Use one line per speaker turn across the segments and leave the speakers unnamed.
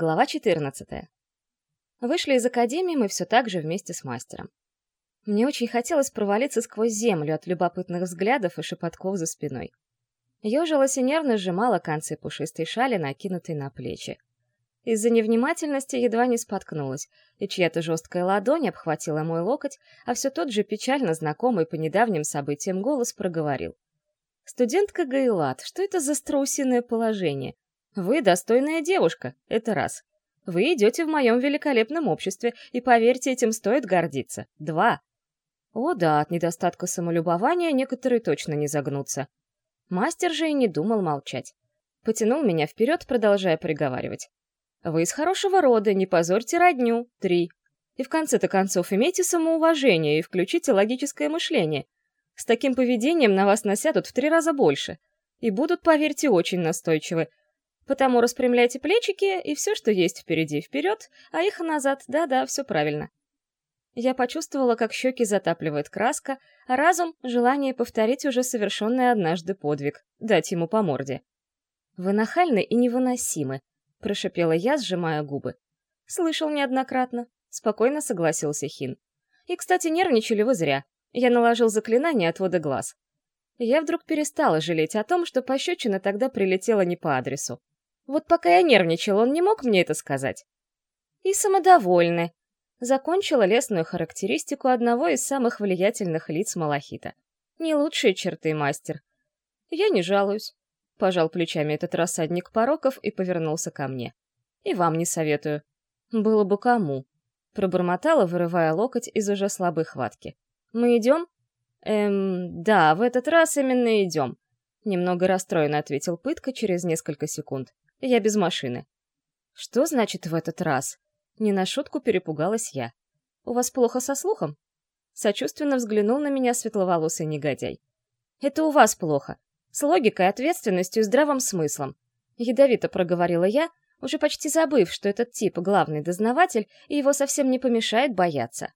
Глава 14. Вышли из академии мы все так же вместе с мастером. Мне очень хотелось провалиться сквозь землю от любопытных взглядов и шепотков за спиной. Ёжилась и нервно сжимала концы пушистой шали, накинутой на плечи. Из-за невнимательности едва не споткнулась, и чья-то жесткая ладонь обхватила мой локоть, а все тот же печально знакомый по недавним событиям голос проговорил. «Студентка Гайлат, что это за страусиное положение? Вы достойная девушка, это раз. Вы идете в моем великолепном обществе, и, поверьте, этим стоит гордиться. Два. О да, от недостатка самолюбования некоторые точно не загнутся. Мастер же и не думал молчать. Потянул меня вперед, продолжая приговаривать. Вы из хорошего рода, не позорьте родню. Три. И в конце-то концов имейте самоуважение и включите логическое мышление. С таким поведением на вас насядут в три раза больше. И будут, поверьте, очень настойчивы, Потому распрямляйте плечики, и все, что есть впереди, вперед, а их назад, да-да, все правильно. Я почувствовала, как щеки затапливает краска, а разум — желание повторить уже совершенный однажды подвиг, дать ему по морде. «Вы нахальны и невыносимы», — прошипела я, сжимая губы. «Слышал неоднократно», — спокойно согласился Хин. «И, кстати, нервничали вы зря. Я наложил заклинание отвода глаз». Я вдруг перестала жалеть о том, что пощечина тогда прилетела не по адресу. Вот пока я нервничал, он не мог мне это сказать. И самодовольны. Закончила лесную характеристику одного из самых влиятельных лиц Малахита. Не лучшие черты, мастер. Я не жалуюсь. Пожал плечами этот рассадник пороков и повернулся ко мне. И вам не советую. Было бы кому. Пробормотала, вырывая локоть из уже слабой хватки. Мы идем? Эм, да, в этот раз именно идем. Немного расстроенно ответил пытка через несколько секунд. Я без машины. Что значит в этот раз? Не на шутку перепугалась я. У вас плохо со слухом? Сочувственно взглянул на меня светловолосый негодяй. Это у вас плохо. С логикой, ответственностью здравым смыслом. Ядовито проговорила я, уже почти забыв, что этот тип — главный дознаватель, и его совсем не помешает бояться.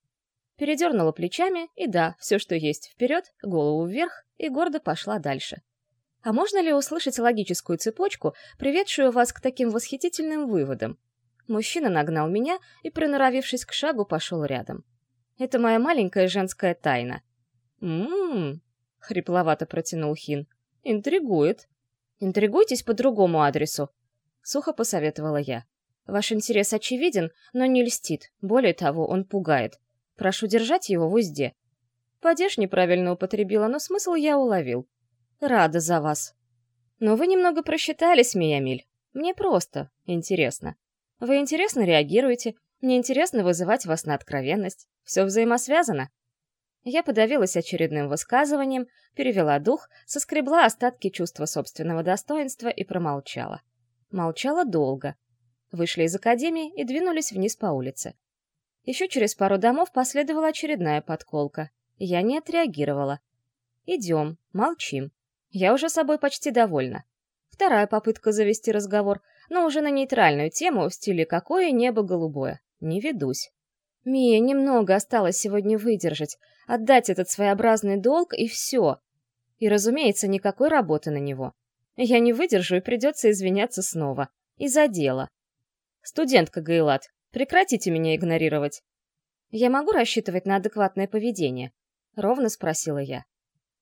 Передернула плечами, и да, все, что есть, вперед, голову вверх, и гордо пошла дальше. А можно ли услышать логическую цепочку, приведшую вас к таким восхитительным выводам? Мужчина нагнал меня и, приноровившись к шагу, пошел рядом. Это моя маленькая женская тайна. «М-м-м», хрипловато протянул Хин. «Интригует». «Интригуйтесь по другому адресу», — сухо посоветовала я. «Ваш интерес очевиден, но не льстит. Более того, он пугает. Прошу держать его в узде». Падеж неправильно употребила, но смысл я уловил. Рада за вас. Но вы немного просчитались, Миямиль. Мне просто интересно. Вы интересно реагируете, мне интересно вызывать вас на откровенность. Все взаимосвязано. Я подавилась очередным высказыванием, перевела дух, соскребла остатки чувства собственного достоинства и промолчала. Молчала долго. Вышли из академии и двинулись вниз по улице. Еще через пару домов последовала очередная подколка. Я не отреагировала. Идем, молчим. Я уже собой почти довольна. Вторая попытка завести разговор, но уже на нейтральную тему в стиле «какое небо голубое». Не ведусь. Мия, немного осталось сегодня выдержать, отдать этот своеобразный долг и все. И, разумеется, никакой работы на него. Я не выдержу и придется извиняться снова. И за дело. Студентка Гейлат, прекратите меня игнорировать. Я могу рассчитывать на адекватное поведение? Ровно спросила я.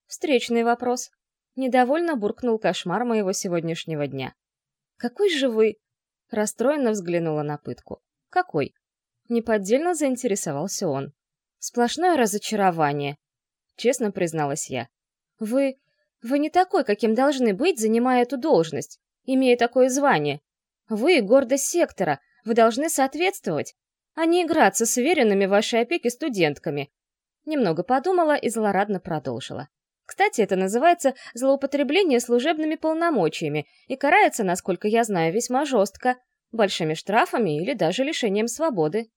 Встречный вопрос. Недовольно буркнул кошмар моего сегодняшнего дня. «Какой же вы...» Расстроенно взглянула на пытку. «Какой?» Неподдельно заинтересовался он. «Сплошное разочарование», — честно призналась я. «Вы... вы не такой, каким должны быть, занимая эту должность, имея такое звание. Вы — гордость сектора, вы должны соответствовать, а не играться с уверенными в вашей опеке студентками». Немного подумала и злорадно продолжила. Кстати, это называется злоупотребление служебными полномочиями и карается, насколько я знаю, весьма жестко, большими штрафами или даже лишением свободы.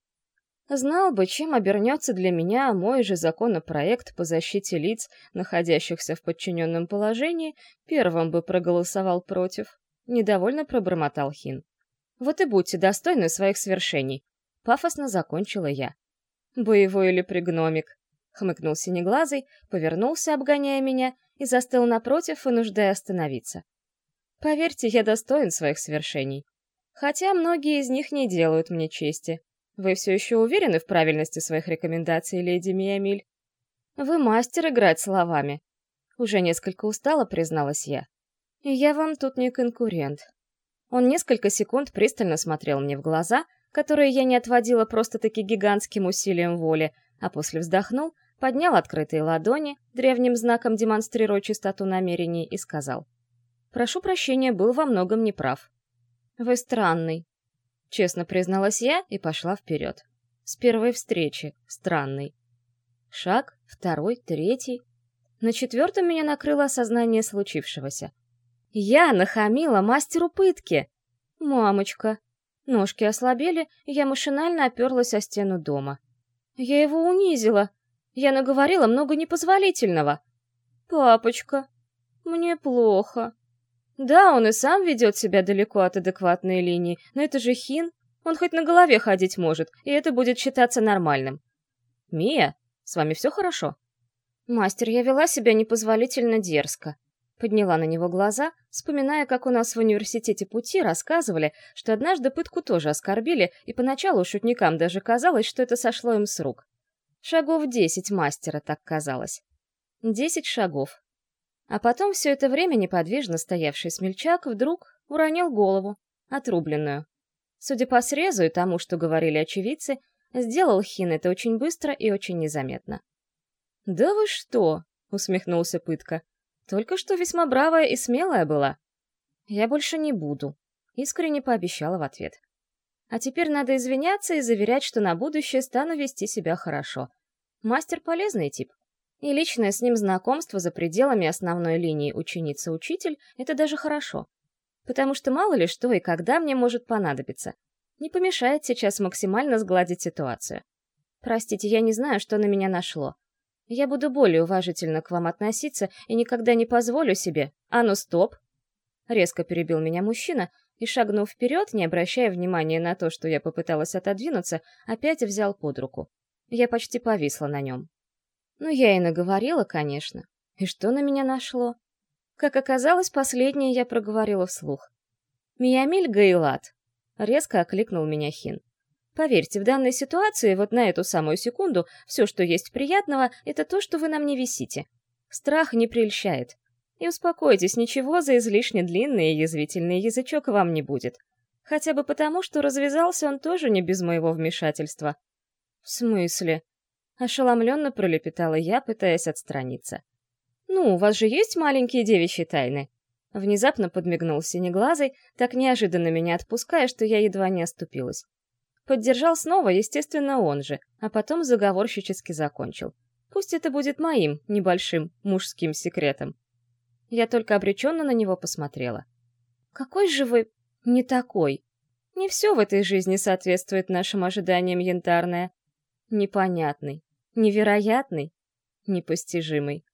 Знал бы, чем обернется для меня мой же законопроект по защите лиц, находящихся в подчиненном положении, первым бы проголосовал против. Недовольно пробормотал Хин. Вот и будьте достойны своих свершений. Пафосно закончила я. Боевой или пригномик хмыкнул синеглазый, повернулся, обгоняя меня, и застыл напротив, вынуждая остановиться. Поверьте, я достоин своих свершений. Хотя многие из них не делают мне чести. Вы все еще уверены в правильности своих рекомендаций, леди Миямиль? Вы мастер играть словами. Уже несколько устала, призналась я. И я вам тут не конкурент. Он несколько секунд пристально смотрел мне в глаза, которые я не отводила просто-таки гигантским усилием воли, а после вздохнул, поднял открытые ладони, древним знаком демонстрируя чистоту намерений, и сказал. «Прошу прощения, был во многом неправ. Вы странный». Честно призналась я и пошла вперед. С первой встречи. Странный. Шаг, второй, третий. На четвертом меня накрыло осознание случившегося. Я нахамила мастеру пытки. Мамочка. Ножки ослабели, и я машинально оперлась о стену дома. Я его унизила. Я наговорила много непозволительного. Папочка, мне плохо. Да, он и сам ведет себя далеко от адекватной линии, но это же Хин. Он хоть на голове ходить может, и это будет считаться нормальным. Мия, с вами все хорошо? Мастер, я вела себя непозволительно дерзко. Подняла на него глаза, вспоминая, как у нас в университете пути рассказывали, что однажды пытку тоже оскорбили, и поначалу шутникам даже казалось, что это сошло им с рук. Шагов десять мастера так казалось. Десять шагов. А потом все это время неподвижно стоявший смельчак вдруг уронил голову, отрубленную. Судя по срезу и тому, что говорили очевидцы, сделал Хин это очень быстро и очень незаметно. «Да вы что?» — усмехнулся Пытка. Только что весьма бравая и смелая была. Я больше не буду, искренне пообещала в ответ. А теперь надо извиняться и заверять, что на будущее стану вести себя хорошо. Мастер полезный тип. И личное с ним знакомство за пределами основной линии ученица-учитель — это даже хорошо. Потому что мало ли что и когда мне может понадобиться. Не помешает сейчас максимально сгладить ситуацию. Простите, я не знаю, что на меня нашло. Я буду более уважительно к вам относиться и никогда не позволю себе... А ну, стоп!» Резко перебил меня мужчина и, шагнув вперед, не обращая внимания на то, что я попыталась отодвинуться, опять взял под руку. Я почти повисла на нем. Ну, я и наговорила, конечно. И что на меня нашло? Как оказалось, последнее я проговорила вслух. «Миямиль Гайлат!» — резко окликнул меня Хин. Поверьте, в данной ситуации, вот на эту самую секунду, все, что есть приятного, это то, что вы на мне висите. Страх не прельщает. И успокойтесь, ничего за излишне длинный и язвительный язычок вам не будет. Хотя бы потому, что развязался он тоже не без моего вмешательства. В смысле? Ошеломленно пролепетала я, пытаясь отстраниться. «Ну, у вас же есть маленькие девичьи тайны?» Внезапно подмигнул синеглазый, так неожиданно меня отпуская, что я едва не оступилась. Поддержал снова, естественно, он же, а потом заговорщически закончил. Пусть это будет моим, небольшим, мужским секретом. Я только обреченно на него посмотрела. «Какой же вы... не такой? Не все в этой жизни соответствует нашим ожиданиям янтарное. Непонятный, невероятный, непостижимый.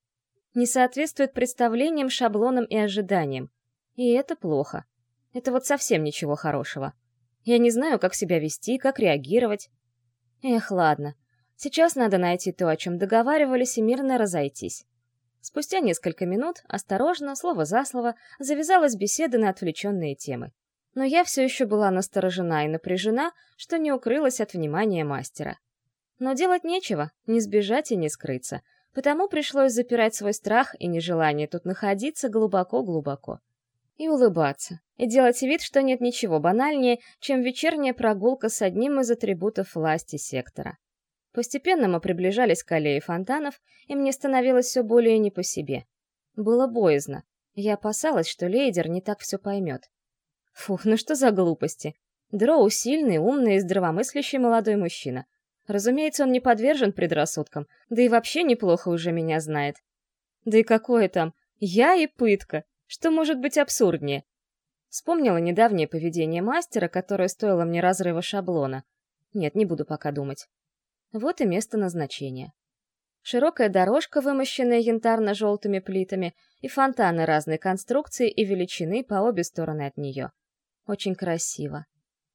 Не соответствует представлениям, шаблонам и ожиданиям. И это плохо. Это вот совсем ничего хорошего. Я не знаю, как себя вести, как реагировать. Эх, ладно. Сейчас надо найти то, о чем договаривались, и мирно разойтись. Спустя несколько минут, осторожно, слово за слово, завязалась беседа на отвлеченные темы. Но я все еще была насторожена и напряжена, что не укрылась от внимания мастера. Но делать нечего, не сбежать и не скрыться, потому пришлось запирать свой страх и нежелание тут находиться глубоко-глубоко и улыбаться, и делать вид, что нет ничего банальнее, чем вечерняя прогулка с одним из атрибутов власти сектора. Постепенно мы приближались к аллее фонтанов, и мне становилось все более не по себе. Было боязно. Я опасалась, что лейдер не так все поймет. Фух, ну что за глупости. Дроу сильный, умный и здравомыслящий молодой мужчина. Разумеется, он не подвержен предрассудкам, да и вообще неплохо уже меня знает. Да и какое там, я и пытка. Что может быть абсурднее? Вспомнила недавнее поведение мастера, которое стоило мне разрыва шаблона. Нет, не буду пока думать. Вот и место назначения. Широкая дорожка, вымощенная янтарно-желтыми плитами, и фонтаны разной конструкции и величины по обе стороны от нее. Очень красиво.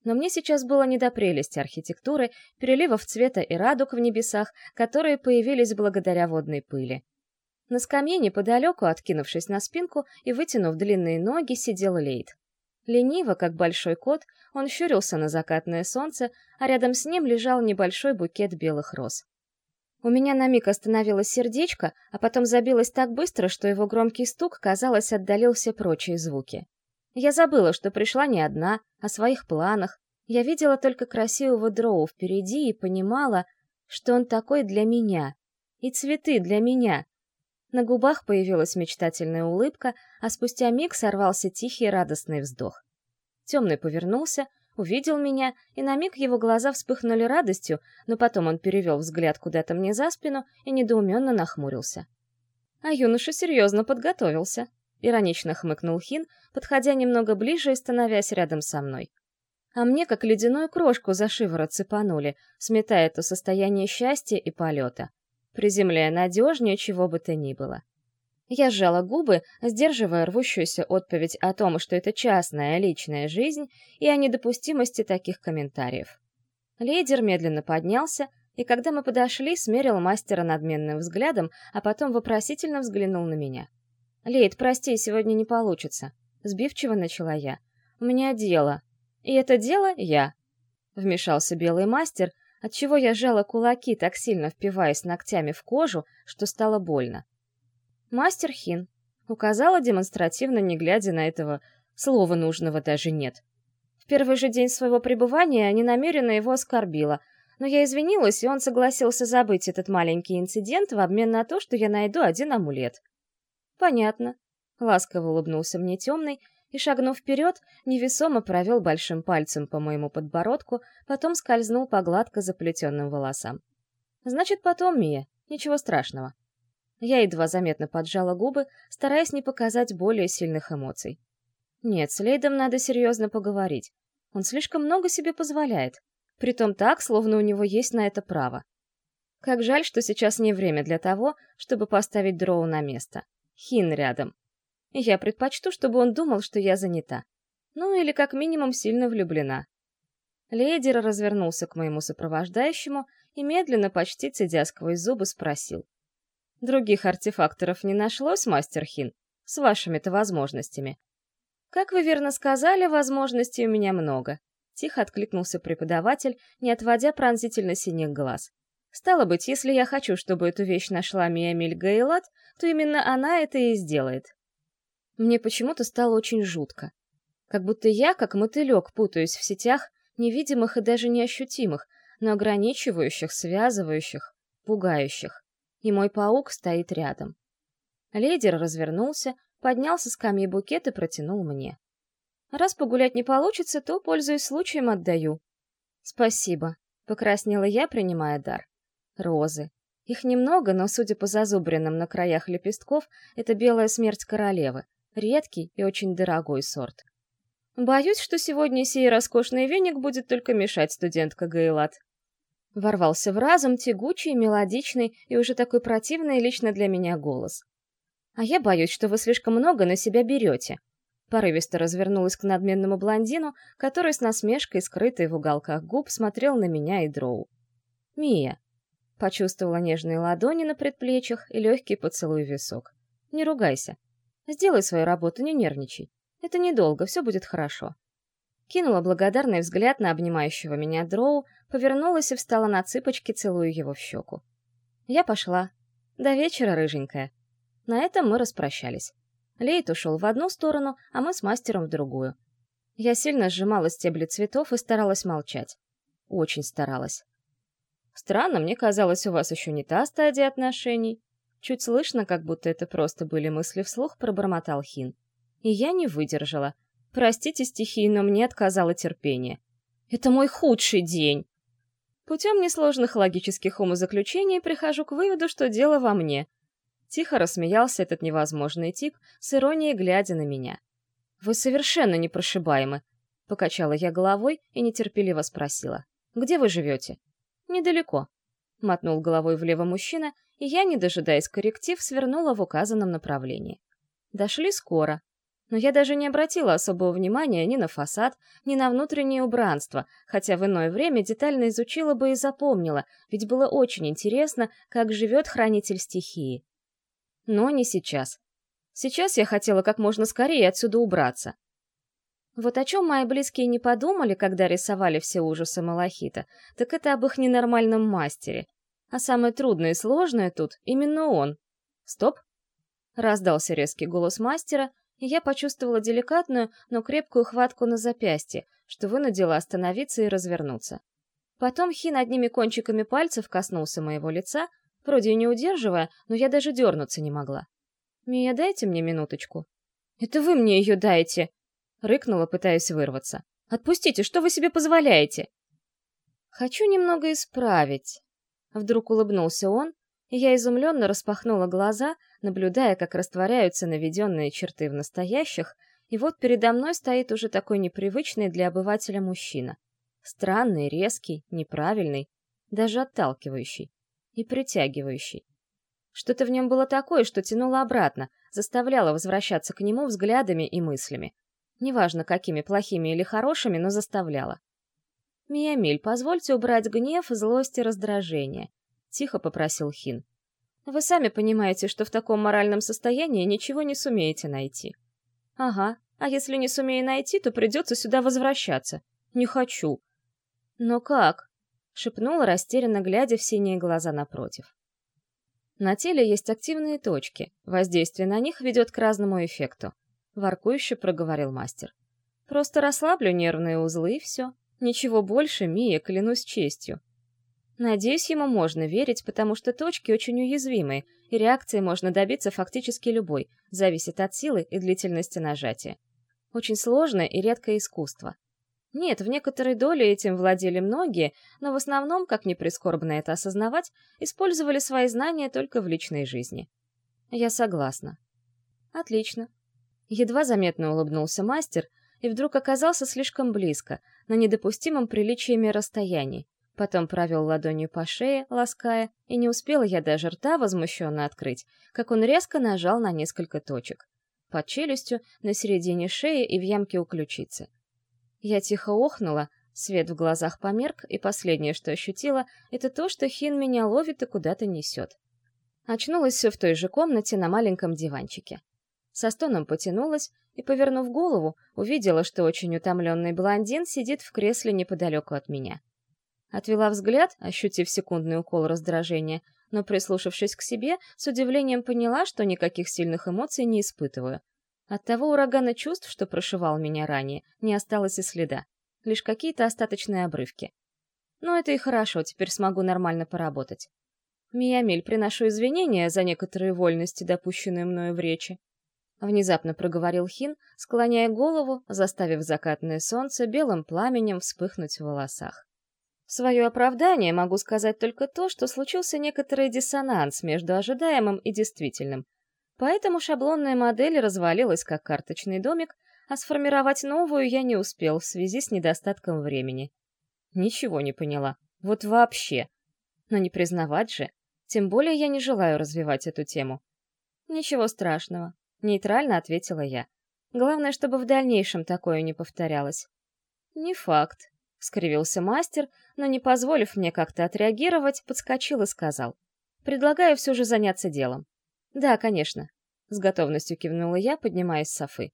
Но мне сейчас было не до прелести архитектуры, переливов цвета и радуг в небесах, которые появились благодаря водной пыли. На скамье неподалеку, откинувшись на спинку и вытянув длинные ноги, сидел Лейд. Лениво, как большой кот, он щурился на закатное солнце, а рядом с ним лежал небольшой букет белых роз. У меня на миг остановилось сердечко, а потом забилось так быстро, что его громкий стук, казалось, отдалил все прочие звуки. Я забыла, что пришла не одна, о своих планах. Я видела только красивого дроу впереди и понимала, что он такой для меня. И цветы для меня. На губах появилась мечтательная улыбка, а спустя миг сорвался тихий радостный вздох. Темный повернулся, увидел меня, и на миг его глаза вспыхнули радостью, но потом он перевел взгляд куда-то мне за спину и недоуменно нахмурился. А юноша серьезно подготовился. Иронично хмыкнул Хин, подходя немного ближе и становясь рядом со мной. А мне как ледяную крошку за шиворот цепанули, сметая то состояние счастья и полета, приземляя надежнее чего бы то ни было. Я сжала губы, сдерживая рвущуюся отповедь о том, что это частная личная жизнь и о недопустимости таких комментариев. Лейдер медленно поднялся, и когда мы подошли, смерил мастера надменным взглядом, а потом вопросительно взглянул на меня. «Лейд, прости, сегодня не получится», — сбивчиво начала я. «У меня дело. И это дело я». Вмешался белый мастер, отчего я сжала кулаки, так сильно впиваясь ногтями в кожу, что стало больно. «Мастер Хин», — указала демонстративно, не глядя на этого, слова нужного даже нет. В первый же день своего пребывания ненамеренно его оскорбила, но я извинилась, и он согласился забыть этот маленький инцидент в обмен на то, что я найду один амулет. «Понятно», — ласково улыбнулся мне темный, и, шагнув вперед, невесомо провел большим пальцем по моему подбородку, потом скользнул по гладко заплетенным волосам. «Значит, потом, Мия, ничего страшного». Я едва заметно поджала губы, стараясь не показать более сильных эмоций. Нет, с Лейдом надо серьезно поговорить. Он слишком много себе позволяет. Притом так, словно у него есть на это право. Как жаль, что сейчас не время для того, чтобы поставить Дроу на место. Хин рядом. Я предпочту, чтобы он думал, что я занята. Ну или как минимум сильно влюблена. Лейдер развернулся к моему сопровождающему и медленно, почти цедя сквозь зубы, спросил. Других артефакторов не нашлось, мастер Хин, с вашими-то возможностями. Как вы верно сказали, возможностей у меня много. Тихо откликнулся преподаватель, не отводя пронзительно синих глаз. Стало быть, если я хочу, чтобы эту вещь нашла Миамиль Гейлат, то именно она это и сделает. Мне почему-то стало очень жутко. Как будто я, как мотылек, путаюсь в сетях, невидимых и даже неощутимых, но ограничивающих, связывающих, пугающих и мой паук стоит рядом. Лидер развернулся, поднял со скамьи букет и протянул мне. Раз погулять не получится, то, пользуясь случаем, отдаю. Спасибо, покраснела я, принимая дар. Розы. Их немного, но, судя по зазубринам на краях лепестков, это белая смерть королевы, редкий и очень дорогой сорт. Боюсь, что сегодня сей роскошный веник будет только мешать студентка Гейлат. Ворвался в разум тягучий, мелодичный и уже такой противный лично для меня голос. «А я боюсь, что вы слишком много на себя берете». Порывисто развернулась к надменному блондину, который с насмешкой, скрытой в уголках губ, смотрел на меня и Дроу. «Мия». Почувствовала нежные ладони на предплечьях и легкий поцелуй в висок. «Не ругайся. Сделай свою работу, не нервничай. Это недолго, все будет хорошо». Кинула благодарный взгляд на обнимающего меня Дроу, повернулась и встала на цыпочки, целуя его в щеку. Я пошла. До вечера, рыженькая. На этом мы распрощались. Лейт ушел в одну сторону, а мы с мастером в другую. Я сильно сжимала стебли цветов и старалась молчать. Очень старалась. Странно, мне казалось, у вас еще не та стадия отношений. Чуть слышно, как будто это просто были мысли вслух, пробормотал Хин. И я не выдержала — Простите стихии, но мне отказало терпение. Это мой худший день. Путем несложных логических умозаключений прихожу к выводу, что дело во мне. Тихо рассмеялся этот невозможный тип, с иронией глядя на меня. «Вы совершенно непрошибаемы», — покачала я головой и нетерпеливо спросила. «Где вы живете?» «Недалеко», — мотнул головой влево мужчина, и я, не дожидаясь корректив, свернула в указанном направлении. Дошли скоро, но я даже не обратила особого внимания ни на фасад, ни на внутреннее убранство, хотя в иное время детально изучила бы и запомнила, ведь было очень интересно, как живет хранитель стихии. Но не сейчас. Сейчас я хотела как можно скорее отсюда убраться. Вот о чем мои близкие не подумали, когда рисовали все ужасы Малахита, так это об их ненормальном мастере. А самое трудное и сложное тут именно он. Стоп! Раздался резкий голос мастера, и я почувствовала деликатную, но крепкую хватку на запястье, что вынудило остановиться и развернуться. Потом Хин одними кончиками пальцев коснулся моего лица, вроде и не удерживая, но я даже дернуться не могла. «Мия, дайте мне минуточку». «Это вы мне ее дайте!» — рыкнула, пытаясь вырваться. «Отпустите, что вы себе позволяете?» «Хочу немного исправить». Вдруг улыбнулся он, и я изумленно распахнула глаза, наблюдая, как растворяются наведенные черты в настоящих, и вот передо мной стоит уже такой непривычный для обывателя мужчина. Странный, резкий, неправильный, даже отталкивающий и притягивающий. Что-то в нем было такое, что тянуло обратно, заставляло возвращаться к нему взглядами и мыслями. Неважно, какими плохими или хорошими, но заставляло. «Миямиль, позвольте убрать гнев, злость и раздражение», — тихо попросил Хин. «Вы сами понимаете, что в таком моральном состоянии ничего не сумеете найти». «Ага, а если не сумею найти, то придется сюда возвращаться. Не хочу». «Но как?» — шепнула, растерянно глядя в синие глаза напротив. На теле есть активные точки, воздействие на них ведет к разному эффекту. Воркующе проговорил мастер. Просто расслаблю нервные узлы и все. Ничего больше, Мия, клянусь честью. Надеюсь, ему можно верить, потому что точки очень уязвимые, и реакции можно добиться фактически любой, зависит от силы и длительности нажатия. Очень сложное и редкое искусство. Нет, в некоторой доле этим владели многие, но в основном, как ни прискорбно это осознавать, использовали свои знания только в личной жизни. Я согласна. Отлично. Едва заметно улыбнулся мастер и вдруг оказался слишком близко, на недопустимом приличиями расстоянии. Потом провел ладонью по шее, лаская, и не успела я даже рта возмущенно открыть, как он резко нажал на несколько точек. Под челюстью, на середине шеи и в ямке у ключицы. Я тихо охнула, свет в глазах померк, и последнее, что ощутила, это то, что Хин меня ловит и куда-то несет. Очнулась все в той же комнате на маленьком диванчике. Со стоном потянулась и, повернув голову, увидела, что очень утомленный блондин сидит в кресле неподалеку от меня. Отвела взгляд, ощутив секундный укол раздражения, но, прислушавшись к себе, с удивлением поняла, что никаких сильных эмоций не испытываю — от того урагана чувств, что прошивал меня ранее, не осталось и следа. Лишь какие-то остаточные обрывки. Но это и хорошо, теперь смогу нормально поработать. Миямиль, приношу извинения за некоторые вольности, допущенные мною в речи. Внезапно проговорил Хин, склоняя голову, заставив закатное солнце белым пламенем вспыхнуть в волосах. В свое оправдание могу сказать только то, что случился некоторый диссонанс между ожидаемым и действительным, Поэтому шаблонная модель развалилась как карточный домик, а сформировать новую я не успел в связи с недостатком времени. Ничего не поняла. Вот вообще. Но не признавать же. Тем более я не желаю развивать эту тему. Ничего страшного. Нейтрально ответила я. Главное, чтобы в дальнейшем такое не повторялось. Не факт. — скривился мастер, но, не позволив мне как-то отреагировать, подскочил и сказал. «Предлагаю все же заняться делом. «Да, конечно», — с готовностью кивнула я, поднимаясь с софы.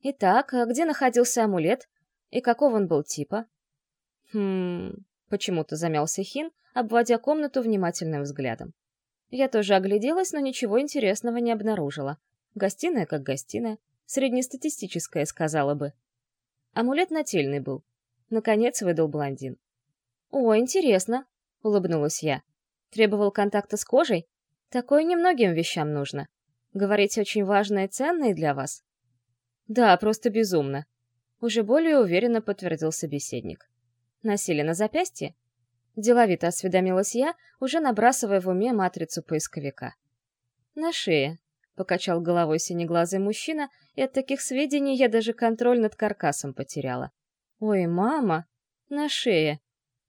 «Итак, а где находился амулет? И какого он был типа?» «Хм...» — почему-то замялся Хин, обводя комнату внимательным взглядом. Я тоже огляделась, но ничего интересного не обнаружила. Гостиная как гостиная, среднестатистическая, сказала бы. Амулет нательный был. Наконец выдал блондин. «О, интересно», — улыбнулась я. «Требовал контакта с кожей? Такое немногим вещам нужно. Говорить очень важное и ценное для вас? Да, просто безумно. Уже более уверенно подтвердил собеседник. Носили на запястье? Деловито осведомилась я, уже набрасывая в уме матрицу поисковика. На шее, покачал головой синеглазый мужчина, и от таких сведений я даже контроль над каркасом потеряла. Ой, мама, на шее.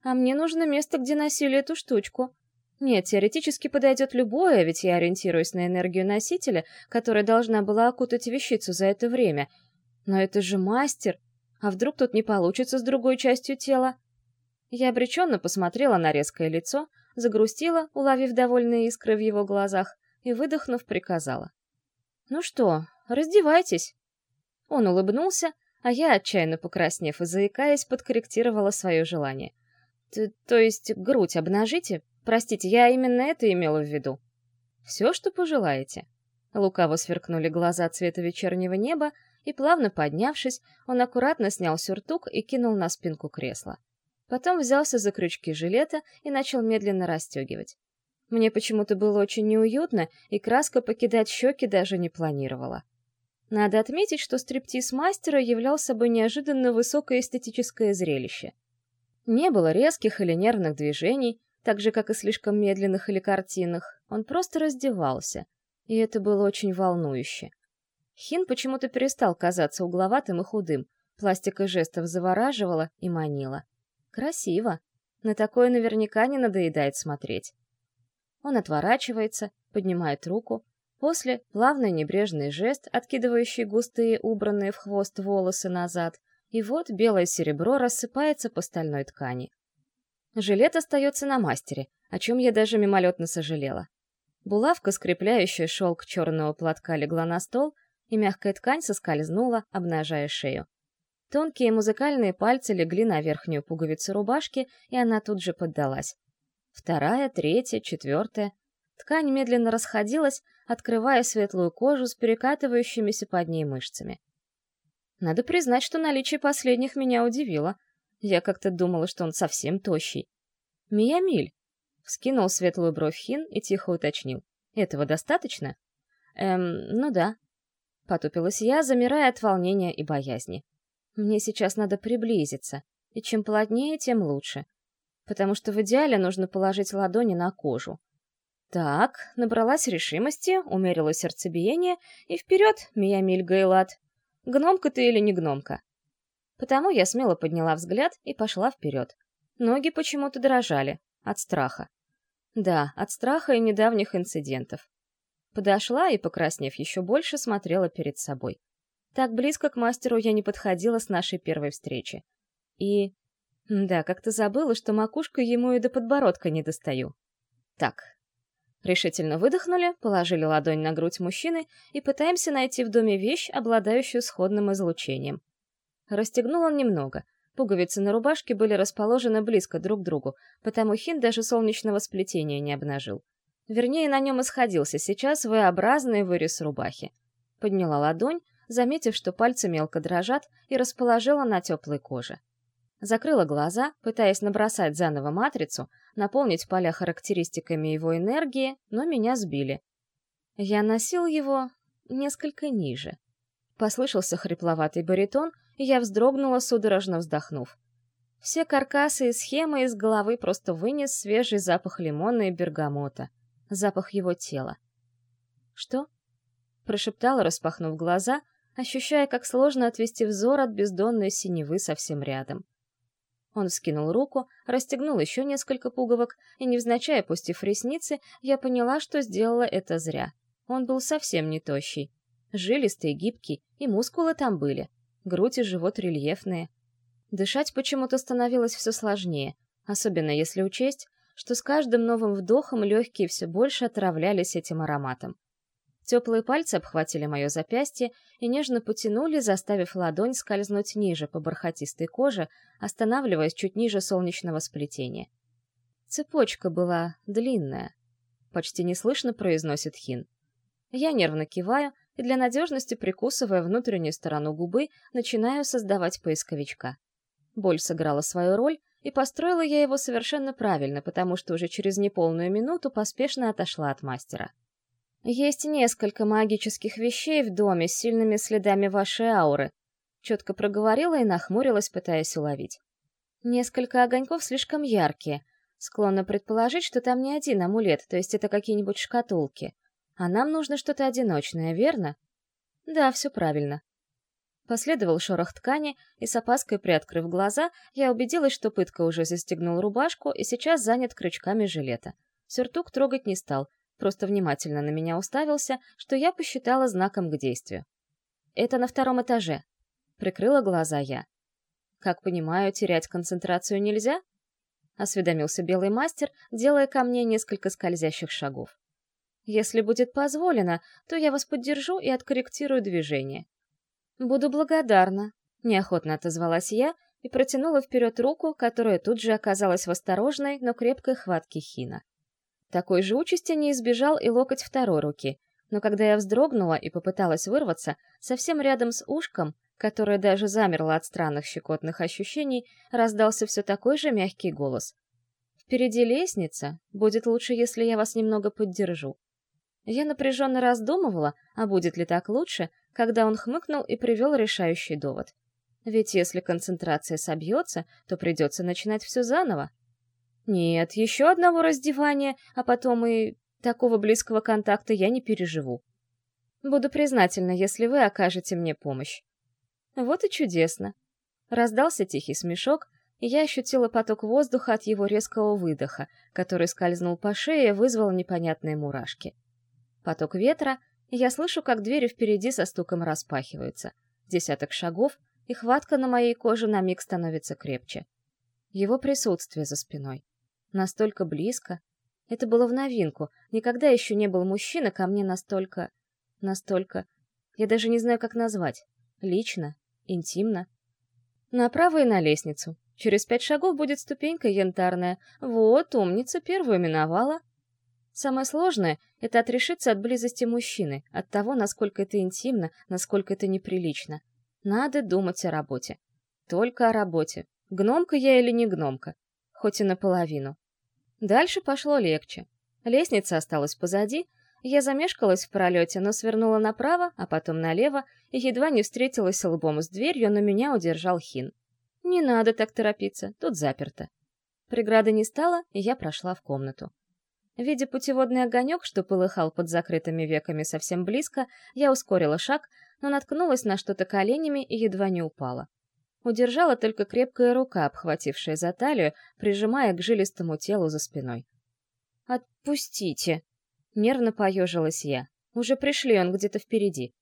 А мне нужно место, где носили эту штучку. Нет, теоретически подойдет любое, ведь я ориентируюсь на энергию носителя, которая должна была окутать вещицу за это время. Но это же мастер. А вдруг тут не получится с другой частью тела? Я обреченно посмотрела на резкое лицо, загрустила, уловив довольные искры в его глазах, и, выдохнув, приказала. «Ну что, раздевайтесь». Он улыбнулся, а я, отчаянно покраснев и заикаясь, подкорректировала свое желание. То есть грудь обнажите? Простите, я именно это имела в виду. Все, что пожелаете. Лукаво сверкнули глаза цвета вечернего неба, и, плавно поднявшись, он аккуратно снял сюртук и кинул на спинку кресла. Потом взялся за крючки жилета и начал медленно расстегивать. Мне почему-то было очень неуютно, и краска покидать щеки даже не планировала. Надо отметить, что стриптиз мастера являл собой неожиданно высокое эстетическое зрелище. Не было резких или нервных движений, так же, как и слишком медленных или картинных. Он просто раздевался, и это было очень волнующе. Хин почему-то перестал казаться угловатым и худым, пластика жестов завораживала и манила. Красиво. На такое наверняка не надоедает смотреть. Он отворачивается, поднимает руку, после плавный небрежный жест, откидывающий густые, убранные в хвост волосы назад, и вот белое серебро рассыпается по стальной ткани. Жилет остается на мастере, о чем я даже мимолетно сожалела. Булавка, скрепляющая шелк черного платка, легла на стол, и мягкая ткань соскользнула, обнажая шею. Тонкие музыкальные пальцы легли на верхнюю пуговицу рубашки, и она тут же поддалась. Вторая, третья, четвертая. Ткань медленно расходилась, открывая светлую кожу с перекатывающимися под ней мышцами. Надо признать, что наличие последних меня удивило. Я как-то думала, что он совсем тощий. «Миямиль!» — вскинул светлую бровь Хин и тихо уточнил. «Этого достаточно?» «Эм, ну да». Потупилась я, замирая от волнения и боязни. Мне сейчас надо приблизиться, и чем плотнее, тем лучше. Потому что в идеале нужно положить ладони на кожу. Так, набралась решимости, умерила сердцебиение, и вперед, Миямиль Гейлат. Гномка ты или не гномка? Потому я смело подняла взгляд и пошла вперед. Ноги почему-то дрожали. От страха. Да, от страха и недавних инцидентов. Подошла и, покраснев еще больше, смотрела перед собой. Так близко к мастеру я не подходила с нашей первой встречи. И... Да, как-то забыла, что макушку ему и до подбородка не достаю. Так. Решительно выдохнули, положили ладонь на грудь мужчины и пытаемся найти в доме вещь, обладающую сходным излучением. Расстегнул он немного. Пуговицы на рубашке были расположены близко друг к другу, потому Хин даже солнечного сплетения не обнажил. Вернее, на нем исходился сейчас V-образный вырез рубахи. Подняла ладонь, заметив, что пальцы мелко дрожат, и расположила на теплой коже. Закрыла глаза, пытаясь набросать заново матрицу, наполнить поля характеристиками его энергии, но меня сбили. Я носил его несколько ниже. Послышался хрипловатый баритон, и я вздрогнула, судорожно вздохнув. Все каркасы и схемы из головы просто вынес свежий запах лимона и бергамота. Запах его тела. «Что?» — прошептала, распахнув глаза — ощущая, как сложно отвести взор от бездонной синевы совсем рядом. Он вскинул руку, расстегнул еще несколько пуговок, и, невзначай опустив ресницы, я поняла, что сделала это зря. Он был совсем не тощий. Жилистый, гибкий, и мускулы там были. Грудь и живот рельефные. Дышать почему-то становилось все сложнее, особенно если учесть, что с каждым новым вдохом легкие все больше отравлялись этим ароматом. Теплые пальцы обхватили мое запястье и нежно потянули, заставив ладонь скользнуть ниже по бархатистой коже, останавливаясь чуть ниже солнечного сплетения. Цепочка была длинная. Почти неслышно произносит Хин. Я нервно киваю и для надежности, прикусывая внутреннюю сторону губы, начинаю создавать поисковичка. Боль сыграла свою роль, и построила я его совершенно правильно, потому что уже через неполную минуту поспешно отошла от мастера. Есть несколько магических вещей в доме с сильными следами вашей ауры. Четко проговорила и нахмурилась, пытаясь уловить. Несколько огоньков слишком яркие. Склонна предположить, что там не один амулет, то есть это какие-нибудь шкатулки. А нам нужно что-то одиночное, верно? Да, все правильно. Последовал шорох ткани, и с опаской приоткрыв глаза, я убедилась, что пытка уже застегнул рубашку и сейчас занят крючками жилета. Сюртук трогать не стал, просто внимательно на меня уставился, что я посчитала знаком к действию. «Это на втором этаже», — прикрыла глаза я. «Как понимаю, терять концентрацию нельзя?» — осведомился белый мастер, делая ко мне несколько скользящих шагов. «Если будет позволено, то я вас поддержу и откорректирую движение». «Буду благодарна», Неохотно отозвалась я и протянула вперед руку, которая тут же оказалась в осторожной, но крепкой хватке Хина. Такой же участи не избежал и локоть второй руки, но когда я вздрогнула и попыталась вырваться, совсем рядом с ушком, которое даже замерло от странных щекотных ощущений, раздался все такой же мягкий голос. «Впереди лестница. Будет лучше, если я вас немного поддержу». Я напряженно раздумывала, а будет ли так лучше, когда он хмыкнул и привел решающий довод. Ведь если концентрация собьется, то придется начинать все заново. Нет, еще одного раздевания, а потом и такого близкого контакта я не переживу. Буду признательна, если вы окажете мне помощь. Вот и чудесно. Раздался тихий смешок, и я ощутила поток воздуха от его резкого выдоха, который скользнул по шее и вызвал непонятные мурашки поток ветра, и я слышу, как двери впереди со стуком распахиваются. Десяток шагов, и хватка на моей коже на миг становится крепче. Его присутствие за спиной. Настолько близко. Это было в новинку. Никогда еще не был мужчина ко мне настолько... Настолько... Я даже не знаю, как назвать. Лично, интимно. Направо и на лестницу. Через пять шагов будет ступенька янтарная. Вот, умница, первую миновала. Самое сложное — это отрешиться от близости мужчины, от того, насколько это интимно, насколько это неприлично. Надо думать о работе. Только о работе. Гномка я или не гномка? Хоть и наполовину. Дальше пошло легче. Лестница осталась позади, я замешкалась в пролете, но свернула направо, а потом налево, и едва не встретилась лбом с дверью, но меня удержал Хин. Не надо так торопиться, тут заперто. Преграды не стало, и я прошла в комнату. Видя путеводный огонек, что полыхал под закрытыми веками совсем близко, я ускорила шаг, но наткнулась на что-то коленями и едва не упала. Удержала только крепкая рука, обхватившая за талию, прижимая к жилистому телу за спиной. «Отпустите!» — нервно поежилась я. Уже пришли, он где-то впереди.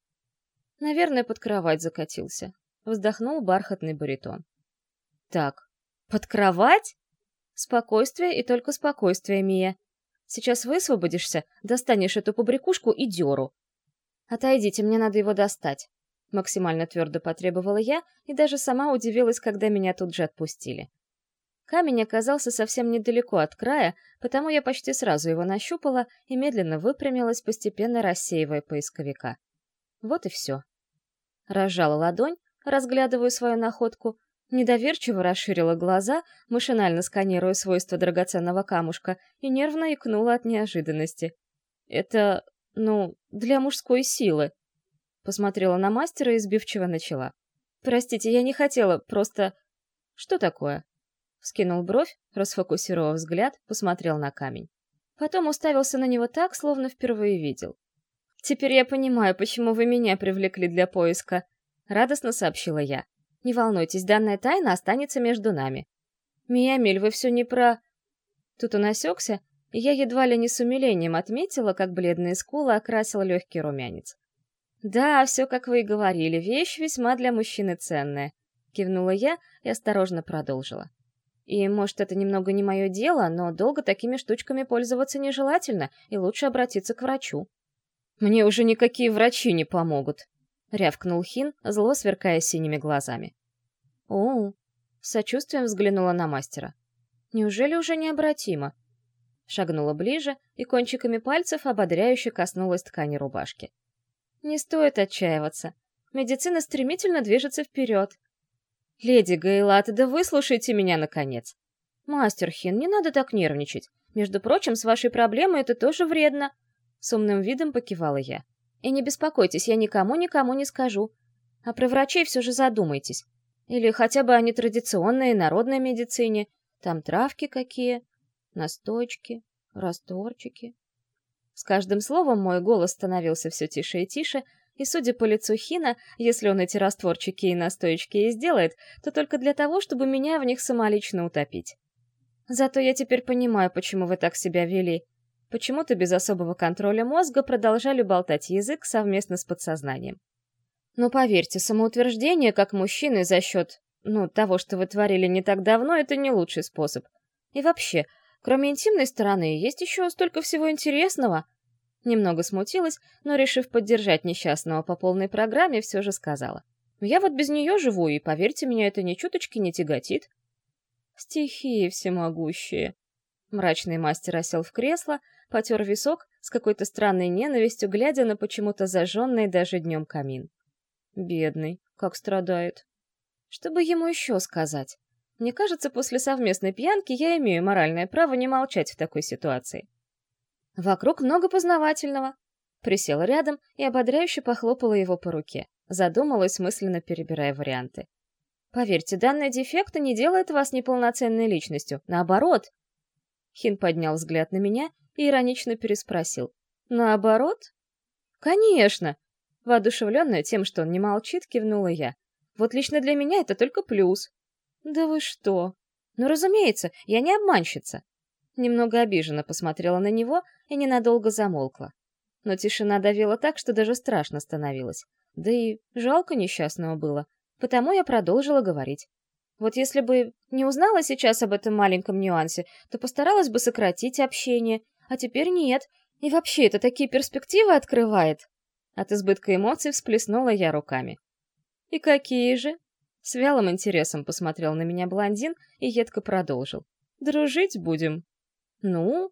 Наверное, под кровать закатился. Вздохнул бархатный баритон. «Так, под кровать?» «Спокойствие и только спокойствие, Мия. Сейчас высвободишься, достанешь эту побрякушку и дёру. Отойдите, мне надо его достать. Максимально твердо потребовала я и даже сама удивилась, когда меня тут же отпустили. Камень оказался совсем недалеко от края, потому я почти сразу его нащупала и медленно выпрямилась, постепенно рассеивая поисковика. Вот и все. Разжала ладонь, разглядываю свою находку, Недоверчиво расширила глаза, машинально сканируя свойства драгоценного камушка, и нервно икнула от неожиданности. «Это, ну, для мужской силы». Посмотрела на мастера и сбивчиво начала. «Простите, я не хотела, просто...» «Что такое?» Скинул бровь, расфокусировав взгляд, посмотрел на камень. Потом уставился на него так, словно впервые видел. «Теперь я понимаю, почему вы меня привлекли для поиска», — радостно сообщила я. Не волнуйтесь, данная тайна останется между нами. Миямиль, вы все не про... Тут он осекся, и я едва ли не с умилением отметила, как бледные скулы окрасил легкий румянец. «Да, все, как вы и говорили, вещь весьма для мужчины ценная», — кивнула я и осторожно продолжила. «И, может, это немного не мое дело, но долго такими штучками пользоваться нежелательно, и лучше обратиться к врачу». «Мне уже никакие врачи не помогут», — рявкнул Хин, зло сверкая синими глазами. «О!» — с сочувствием взглянула на мастера. «Неужели уже необратимо?» Шагнула ближе и кончиками пальцев ободряюще коснулась ткани рубашки. «Не стоит отчаиваться. Медицина стремительно движется вперед. Леди Гейлат, да выслушайте меня, наконец. Мастер Хин, не надо так нервничать. Между прочим, с вашей проблемой это тоже вредно». С умным видом покивала я. И не беспокойтесь, я никому-никому не скажу. А про врачей все же задумайтесь. Или хотя бы о нетрадиционной народной медицине. Там травки какие, настойчики, растворчики. С каждым словом мой голос становился все тише и тише, и, судя по лицу Хина, если он эти растворчики и настоечки и сделает, то только для того, чтобы меня в них самолично утопить. Зато я теперь понимаю, почему вы так себя вели почему-то без особого контроля мозга продолжали болтать язык совместно с подсознанием. Но поверьте, самоутверждение как мужчины за счет, ну, того, что вы творили не так давно, это не лучший способ. И вообще, кроме интимной стороны, есть еще столько всего интересного. Немного смутилась, но, решив поддержать несчастного по полной программе, все же сказала. Я вот без нее живу, и, поверьте, меня это ни чуточки не тяготит. Стихии всемогущие. Мрачный мастер осел в кресло, потер висок с какой-то странной ненавистью, глядя на почему-то зажженный даже днем камин. Бедный, как страдает. Что бы ему еще сказать? Мне кажется, после совместной пьянки я имею моральное право не молчать в такой ситуации. Вокруг много познавательного. Присела рядом и ободряюще похлопала его по руке. Задумалась, мысленно перебирая варианты. Поверьте, данный дефект не делает вас неполноценной личностью. Наоборот. Хин поднял взгляд на меня и иронично переспросил. Наоборот? Конечно. Воодушевленная тем, что он не молчит, кивнула я. Вот лично для меня это только плюс. Да вы что? Ну, разумеется, я не обманщица. Немного обиженно посмотрела на него и ненадолго замолкла. Но тишина давила так, что даже страшно становилось. Да и жалко несчастного было. Потому я продолжила говорить. Вот если бы не узнала сейчас об этом маленьком нюансе, то постаралась бы сократить общение, а теперь нет. И вообще, это такие перспективы открывает. От избытка эмоций всплеснула я руками. «И какие же?» С вялым интересом посмотрел на меня блондин и едко продолжил. «Дружить будем?» «Ну?»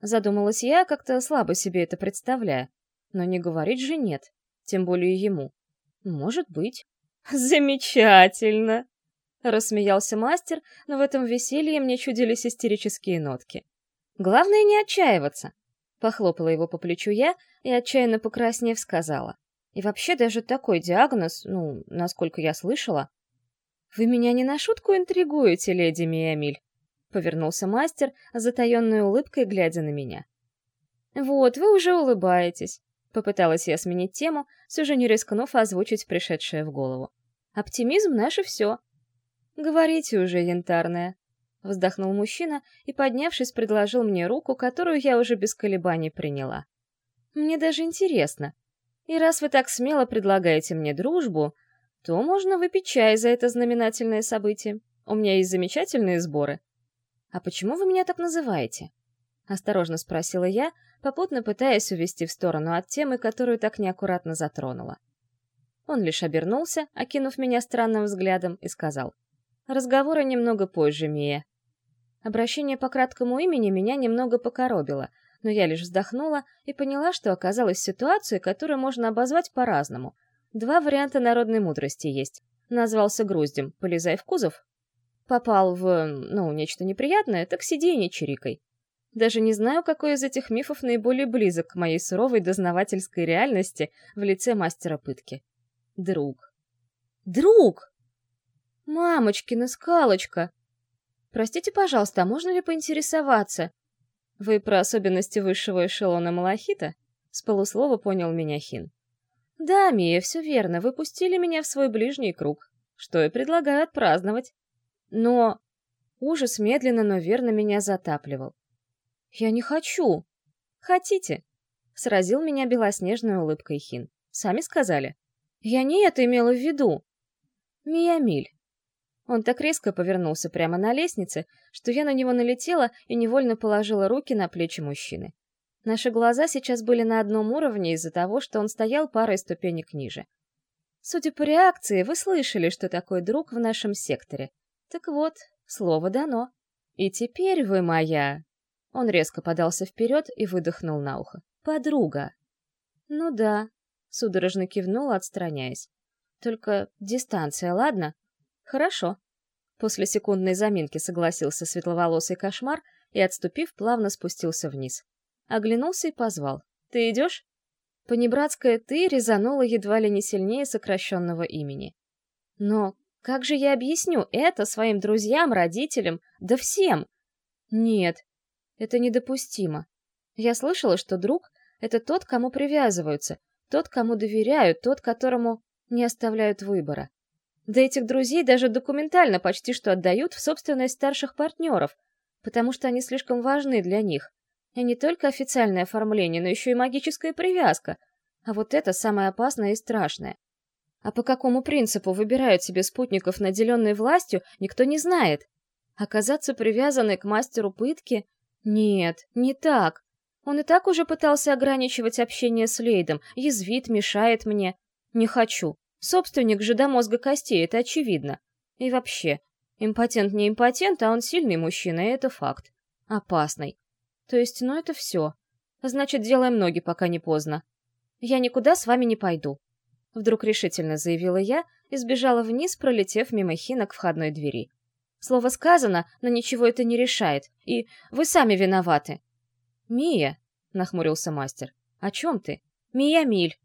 Задумалась я, как-то слабо себе это представляя. Но не говорить же нет, тем более ему. «Может быть». «Замечательно!» Рассмеялся мастер, но в этом веселье мне чудились истерические нотки. «Главное не отчаиваться!» Похлопала его по плечу я и, отчаянно покраснев, сказала. «И вообще даже такой диагноз, ну, насколько я слышала...» «Вы меня не на шутку интригуете, леди Миамиль?» Повернулся мастер, затаенной улыбкой глядя на меня. «Вот, вы уже улыбаетесь. Попыталась я сменить тему, все же не рискнув озвучить пришедшее в голову. «Оптимизм — наше все». «Говорите уже, янтарная», — вздохнул мужчина и, поднявшись, предложил мне руку, которую я уже без колебаний приняла. «Мне даже интересно. И раз вы так смело предлагаете мне дружбу, то можно выпить чай за это знаменательное событие. У меня есть замечательные сборы». «А почему вы меня так называете?» — осторожно спросила я, попутно пытаясь увести в сторону от темы, которую так неаккуратно затронула. Он лишь обернулся, окинув меня странным взглядом, и сказал. «Разговоры немного позже, Мия». Обращение по краткому имени меня немного покоробило, но я лишь вздохнула и поняла, что оказалась в ситуации, которую можно обозвать по-разному. Два варианта народной мудрости есть. Назвался груздем «полезай в кузов». Попал в, ну, нечто неприятное, так сиди и не чирикай. Даже не знаю, какой из этих мифов наиболее близок к моей суровой дознавательской реальности в лице мастера пытки. Друг. Друг! Мамочкина скалочка! Простите, пожалуйста, а можно ли поинтересоваться? Вы про особенности высшего эшелона малахита? С полуслова понял меня Хин. Да, Мия, все верно, вы пустили меня в свой ближний круг, что и предлагаю отпраздновать. Но ужас медленно, но верно меня затапливал. «Я не хочу!» «Хотите?» — сразил меня белоснежной улыбкой Хин. «Сами сказали». «Я не это имела в виду!» «Миямиль». Он так резко повернулся прямо на лестнице, что я на него налетела и невольно положила руки на плечи мужчины. Наши глаза сейчас были на одном уровне из-за того, что он стоял парой ступенек ниже. Судя по реакции, вы слышали, что такой друг в нашем секторе. Так вот, слово дано. И теперь вы моя он резко подался вперед и выдохнул на ухо. «Подруга!» «Ну да», — судорожно кивнула, отстраняясь. «Только дистанция, ладно?» «Хорошо». После секундной заминки согласился светловолосый кошмар и, отступив, плавно спустился вниз. Оглянулся и позвал. «Ты идешь?» Понебратское «ты» резануло едва ли не сильнее сокращенного имени. «Но как же я объясню это своим друзьям, родителям, да всем?» «Нет, это недопустимо. Я слышала, что друг — это тот, кому привязываются, тот, кому доверяют, тот, которому не оставляют выбора. Да этих друзей даже документально почти что отдают в собственность старших партнеров, потому что они слишком важны для них. И не только официальное оформление, но еще и магическая привязка. А вот это самое опасное и страшное. А по какому принципу выбирают себе спутников, наделенные властью, никто не знает. Оказаться привязанной к мастеру пытки нет, не так. Он и так уже пытался ограничивать общение с Лейдом, язвит, мешает мне. Не хочу. Собственник же до мозга костей, это очевидно. И вообще, импотент не импотент, а он сильный мужчина, и это факт. Опасный. То есть, ну это все. Значит, делаем ноги, пока не поздно. Я никуда с вами не пойду. Вдруг решительно заявила я и сбежала вниз, пролетев мимо Хина к входной двери. Слово сказано, но ничего это не решает. И вы сами виноваты. «Мия», — нахмурился мастер, — «о чем ты?» «Мия Миль».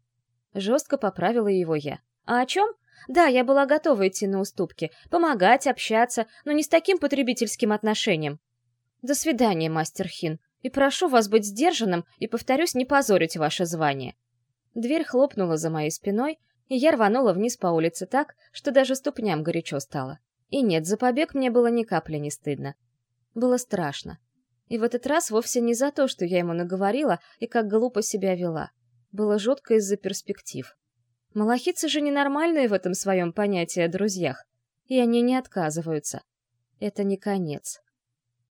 Жестко поправила его я. «А о чем?» Да, я была готова идти на уступки, помогать, общаться, но не с таким потребительским отношением. До свидания, мастер Хин, и прошу вас быть сдержанным и, повторюсь, не позорить ваше звание. Дверь хлопнула за моей спиной, и я рванула вниз по улице так, что даже ступням горячо стало. И нет, за побег мне было ни капли не стыдно. Было страшно. И в этот раз вовсе не за то, что я ему наговорила и как глупо себя вела. Было жутко из-за перспектив. Малахицы же ненормальные в этом своем понятии о друзьях, и они не отказываются. Это не конец.